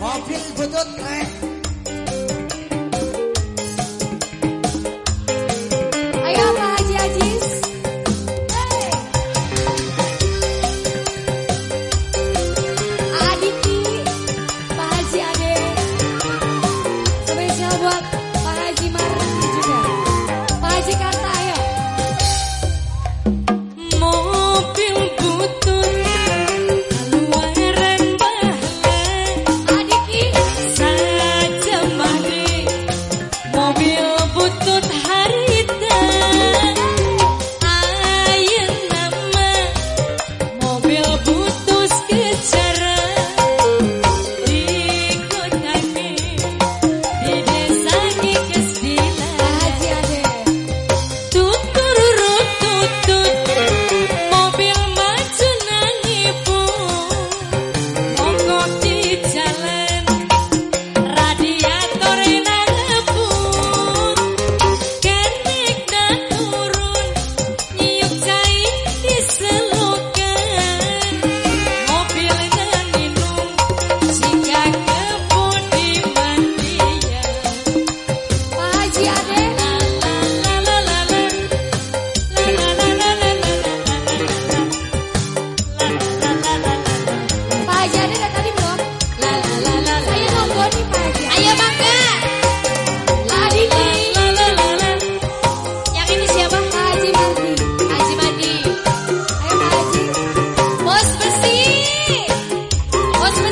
Mobil butut keren.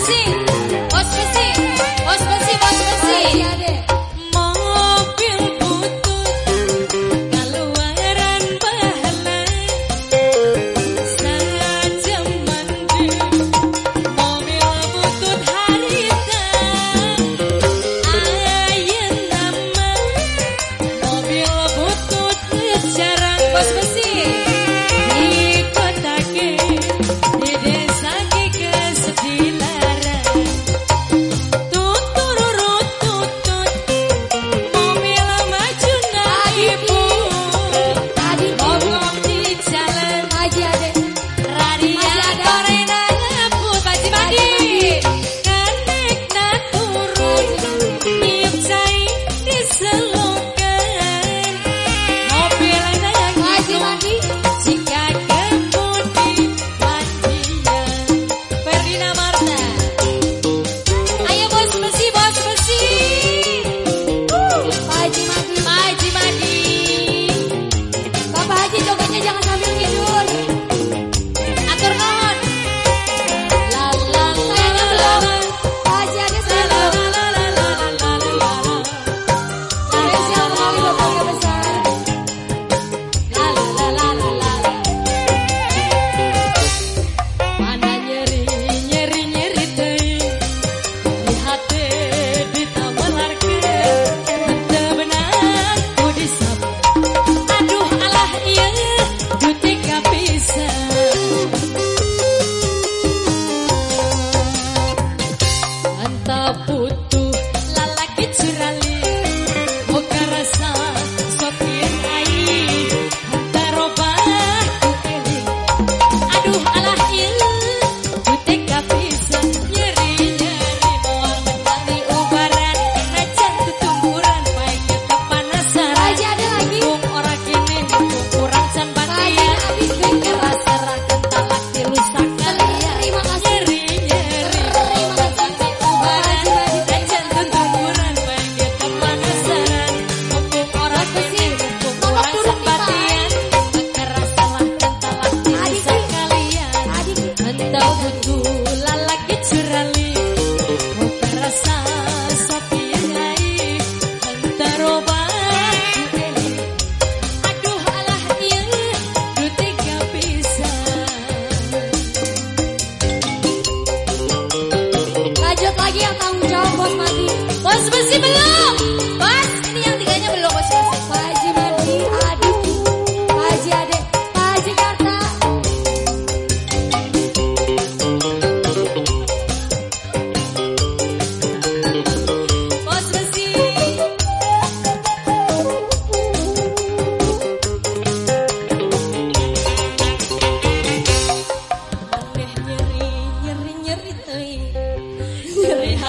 What's busy? What's busy?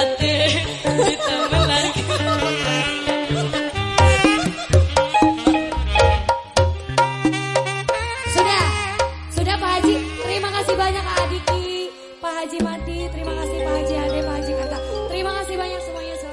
Sudah, sudah Pak Haji. Terima kasih banyak Kak Adiki, Pak Haji Mati, terima kasih Pak Haji Ade, Pak Haji Kata. Terima kasih banyak semuanya.